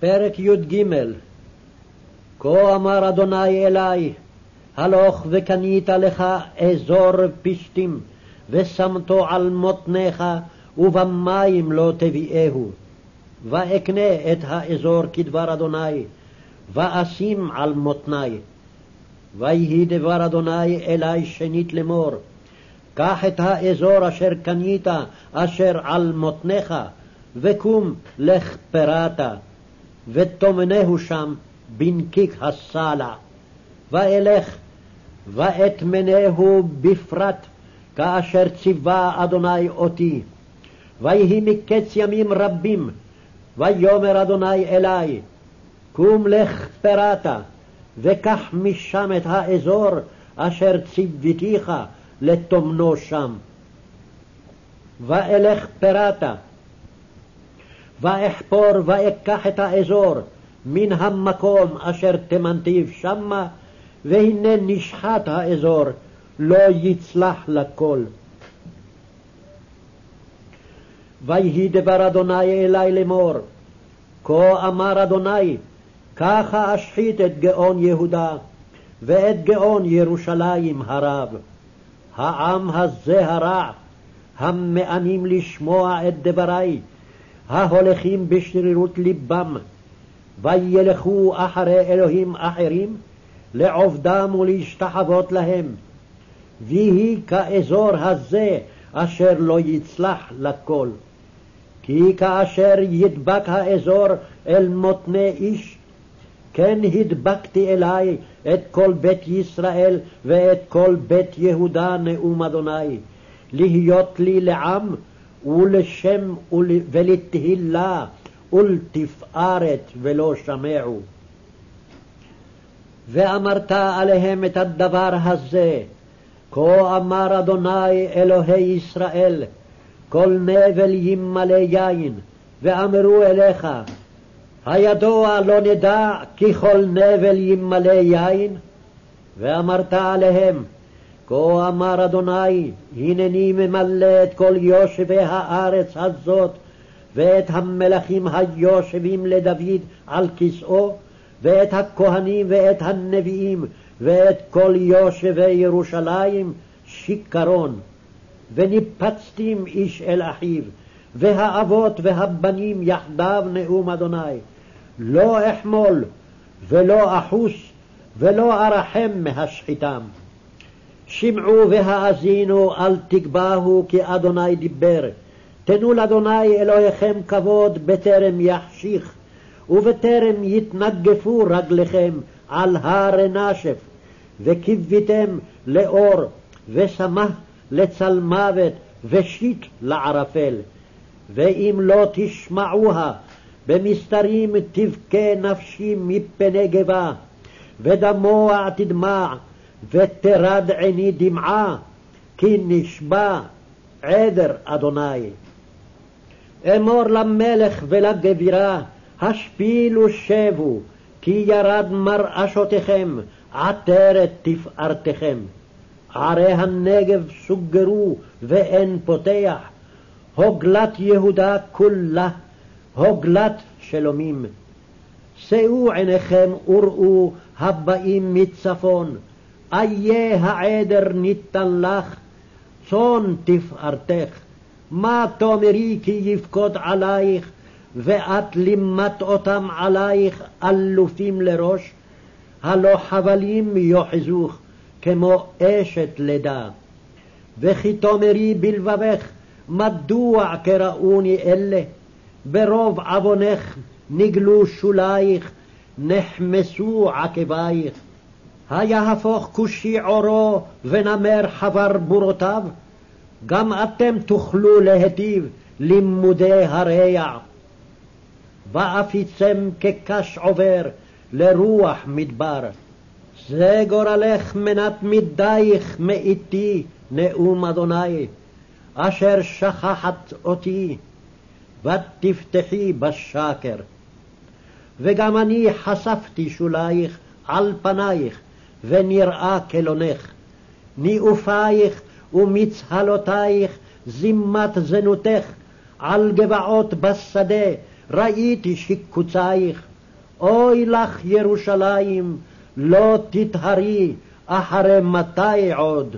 פרק י"ג כה אמר אדוני אלי, הלוך וקנית לך אזור פשתים, ושמתו על מותניך, ובמים לא תביאהו. ואקנה את האזור כדבר אדוני, ואשים על מותני. ויהי דבר אדוני אלי שנית לאמור, קח את האזור אשר קנית, אשר על מותניך, וקום לך פרתה, וטומנהו שם בנקיק הסלע. ואלך ואטמנהו בפרט, כאשר ציווה אדוני אותי. ויהי מקץ ימים רבים, ויאמר אדוני אלי, קום לך פרתה, וקח משם את האזור אשר ציוותיך לטומנו שם. ואלך פרתה, ואחפור ואקח את האזור מן המקום אשר תמנתיו שמה, והנה נשחט האזור, לא יצלח לכל. ויהי דבר אדוני אלי לאמור, כה אמר אדוני, ככה אשחית את גאון יהודה, ואת גאון ירושלים הרב. העם הזה הרע, המאנים לשמוע את דברי, ההולכים בשרירות לבם, וילכו אחרי אלוהים אחרים, לעובדם ולהשתחוות להם. ויהי כאזור הזה אשר לא יצלח לכל. כי כאשר ידבק האזור אל מותני איש, כן הדבקתי אלי את כל בית ישראל ואת כל בית יהודה נאום אדוני, להיות לי לעם ולשם ולתהילה ולתפארת ולא שמעו. ואמרת עליהם את הדבר הזה, כה אמר אדוני אלוהי ישראל, כל נבל ימלא יין, ואמרו אליך, הידוע לא נדע כי כל נבל ימלא יין? ואמרת עליהם, כה אמר אדוני, הנני ממלא את כל יושבי הארץ הזאת, ואת המלכים היושבים לדוד על כסאו, ואת הכהנים ואת הנביאים, ואת כל יושבי ירושלים שיכרון. וניפצתים איש אל אחיו, והאבות והבנים יחדיו נאום אדוני. לא אחמול, ולא אחוס, ולא ארחם מהשחיתם. שמעו והאזינו, אל תגבהו, כי אדוני דיבר. תנו לאדוני אלוהיכם כבוד בטרם יחשיך, ובטרם יתנגפו רגליכם על הר נשף, וקיוויתם לאור, ושמח לצל מוות, ושיט לערפל. ואם לא תשמעוה, במסתרים תבכה נפשי מפני גבה, ודמוע תדמע, ותרד עיני דמעה, כי נשבע עדר אדוני. אמור למלך ולגבירה, השפילו שבו, כי ירד מרעשותיכם, עטרת תפארתכם. ערי הנגב סוגרו ואין פותח, הוגלת יהודה כולה, הוגלת שלומים. שאו עיניכם וראו הבאים מצפון, איה העדר ניתן לך, צאן תפארתך. מה תאמרי כי יפקוד עלייך, ואת לימת אותם עלייך אלופים לראש? הלא חבלים יאחזוך, כמו אשת לידה. וכי תאמרי בלבבך, מדוע קראוני אלה? ברוב עוונך נגלו שולייך, נחמסו עקבייך. היהפוך כושי עורו ונמר חבר בורותיו? גם אתם תוכלו להיטיב לימודי הרע. ואפיצם כקש עובר לרוח מדבר. זה גורלך מנת מדייך מאיתי, נאום אדוני, אשר שכחת אותי, ותפתחי בשקר. וגם אני חשפתי שולייך על פנייך, ונראה כלונך. ניאופייך ומצהלותייך זימת זנותך, על גבעות בשדה ראיתי שיקוצייך. אוי לך ירושלים, לא תטהרי, אחרי מתי עוד?